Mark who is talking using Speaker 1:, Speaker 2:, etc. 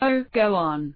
Speaker 1: Oh, go on.